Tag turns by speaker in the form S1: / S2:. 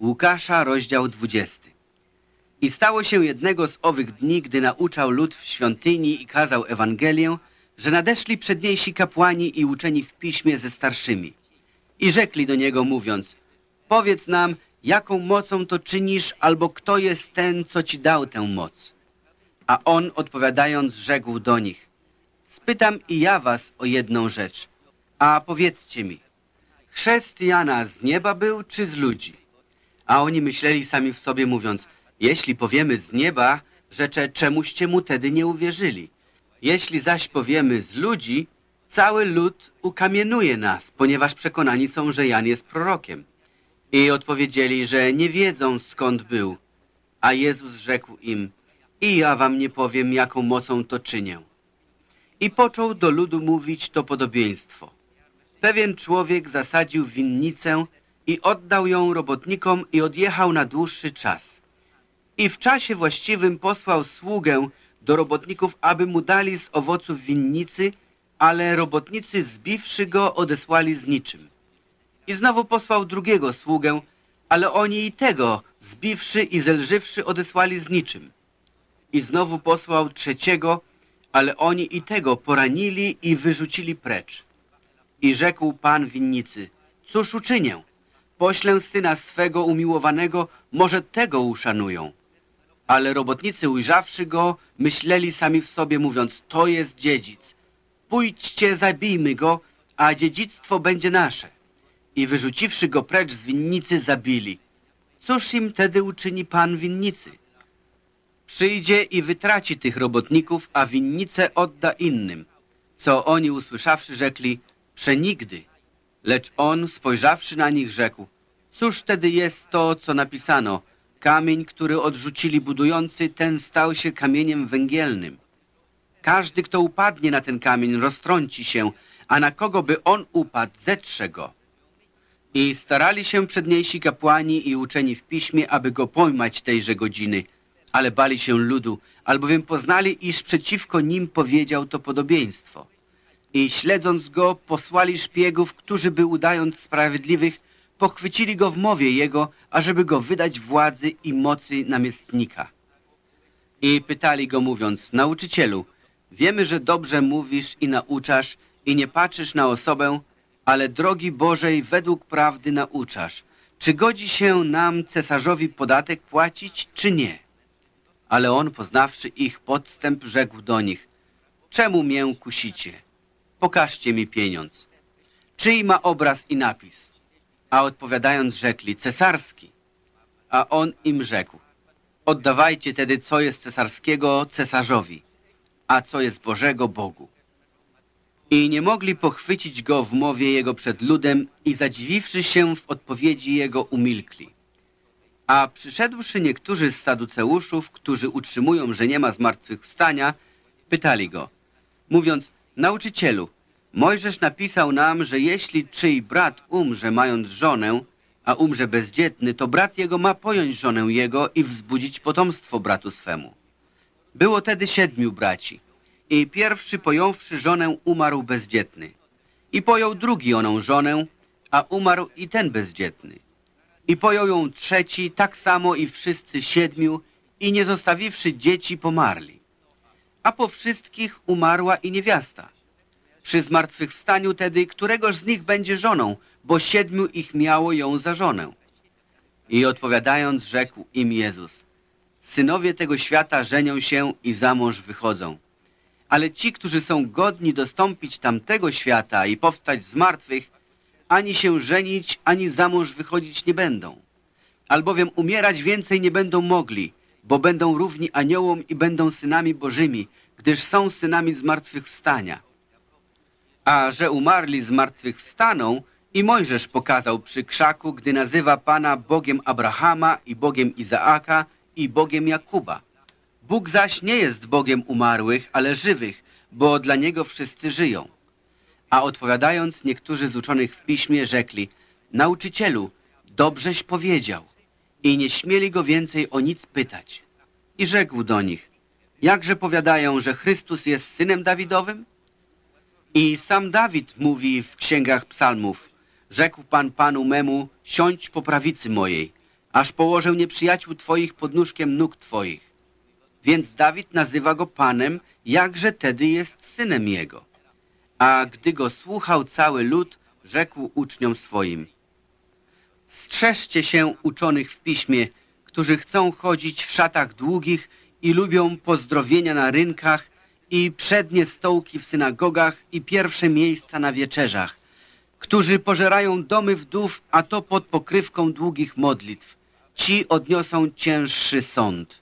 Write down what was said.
S1: Łukasza, rozdział 20. I stało się jednego z owych dni, gdy nauczał lud w świątyni i kazał Ewangelię, że nadeszli przedniejsi kapłani i uczeni w piśmie ze starszymi. I rzekli do niego mówiąc, powiedz nam, jaką mocą to czynisz, albo kto jest ten, co ci dał tę moc. A on odpowiadając rzekł do nich, spytam i ja was o jedną rzecz, a powiedzcie mi, chrzest Jana z nieba był czy z ludzi? A oni myśleli sami w sobie mówiąc, jeśli powiemy z nieba, rzecze czemuście mu tedy nie uwierzyli. Jeśli zaś powiemy z ludzi, cały lud ukamienuje nas, ponieważ przekonani są, że Jan jest prorokiem. I odpowiedzieli, że nie wiedzą skąd był. A Jezus rzekł im, i ja wam nie powiem, jaką mocą to czynię. I począł do ludu mówić to podobieństwo. Pewien człowiek zasadził winnicę i oddał ją robotnikom i odjechał na dłuższy czas. I w czasie właściwym posłał sługę do robotników, aby mu dali z owoców winnicy, ale robotnicy zbiwszy go odesłali z niczym. I znowu posłał drugiego sługę, ale oni i tego, zbiwszy i zelżywszy, odesłali z niczym. I znowu posłał trzeciego, ale oni i tego poranili i wyrzucili precz. I rzekł pan winnicy, cóż uczynię? Poślę syna swego umiłowanego, może tego uszanują. Ale robotnicy ujrzawszy go, myśleli sami w sobie, mówiąc, to jest dziedzic. Pójdźcie, zabijmy go, a dziedzictwo będzie nasze. I wyrzuciwszy go precz z winnicy, zabili. Cóż im tedy uczyni pan winnicy? Przyjdzie i wytraci tych robotników, a winnicę odda innym. Co oni usłyszawszy, rzekli, przenigdy. Lecz on, spojrzawszy na nich, rzekł, cóż wtedy jest to, co napisano? Kamień, który odrzucili budujący, ten stał się kamieniem węgielnym. Każdy, kto upadnie na ten kamień, roztrąci się, a na kogo by on upadł, zetrze go. I starali się przedniejsi kapłani i uczeni w piśmie, aby go pojmać tejże godziny, ale bali się ludu, albowiem poznali, iż przeciwko nim powiedział to podobieństwo i śledząc go posłali szpiegów, którzy by udając sprawiedliwych, pochwycili go w mowie jego, ażeby go wydać władzy i mocy namiestnika. I pytali go mówiąc, nauczycielu, wiemy, że dobrze mówisz i nauczasz i nie patrzysz na osobę, ale drogi Bożej według prawdy nauczasz. Czy godzi się nam cesarzowi podatek płacić, czy nie? Ale on, poznawszy ich podstęp, rzekł do nich, czemu mię kusicie? Pokażcie mi pieniądz. Czyj ma obraz i napis? A odpowiadając rzekli, cesarski. A on im rzekł, oddawajcie tedy, co jest cesarskiego cesarzowi, a co jest Bożego Bogu. I nie mogli pochwycić go w mowie jego przed ludem i zadziwiwszy się w odpowiedzi jego umilkli. A przyszedłszy niektórzy z saduceuszów, którzy utrzymują, że nie ma zmartwychwstania, pytali go, mówiąc, Nauczycielu, Mojżesz napisał nam, że jeśli czyj brat umrze mając żonę, a umrze bezdzietny, to brat jego ma pojąć żonę jego i wzbudzić potomstwo bratu swemu. Było tedy siedmiu braci i pierwszy pojąwszy żonę umarł bezdzietny. I pojął drugi oną żonę, a umarł i ten bezdzietny. I pojął ją trzeci, tak samo i wszyscy siedmiu, i nie zostawiwszy dzieci pomarli a po wszystkich umarła i niewiasta. Przy zmartwychwstaniu tedy, któregoż z nich będzie żoną, bo siedmiu ich miało ją za żonę. I odpowiadając, rzekł im Jezus, synowie tego świata żenią się i za mąż wychodzą. Ale ci, którzy są godni dostąpić tamtego świata i powstać z martwych, ani się żenić, ani za mąż wychodzić nie będą. Albowiem umierać więcej nie będą mogli, bo będą równi aniołom i będą synami bożymi, gdyż są synami zmartwychwstania. A że umarli zmartwychwstaną, i Mojżesz pokazał przy krzaku, gdy nazywa Pana Bogiem Abrahama i Bogiem Izaaka i Bogiem Jakuba. Bóg zaś nie jest Bogiem umarłych, ale żywych, bo dla Niego wszyscy żyją. A odpowiadając, niektórzy z uczonych w piśmie rzekli, Nauczycielu, dobrześ powiedział i nie śmieli go więcej o nic pytać. I rzekł do nich, jakże powiadają, że Chrystus jest synem Dawidowym? I sam Dawid mówi w księgach psalmów, rzekł Pan Panu memu, siądź po prawicy mojej, aż położę nieprzyjaciół Twoich pod nóżkiem nóg Twoich. Więc Dawid nazywa go Panem, jakże tedy jest synem jego. A gdy go słuchał cały lud, rzekł uczniom swoim. Strzeżcie się uczonych w piśmie, którzy chcą chodzić w szatach długich i lubią pozdrowienia na rynkach i przednie stołki w synagogach i pierwsze miejsca na wieczerzach, którzy pożerają domy wdów, a to pod pokrywką długich modlitw. Ci odniosą cięższy sąd.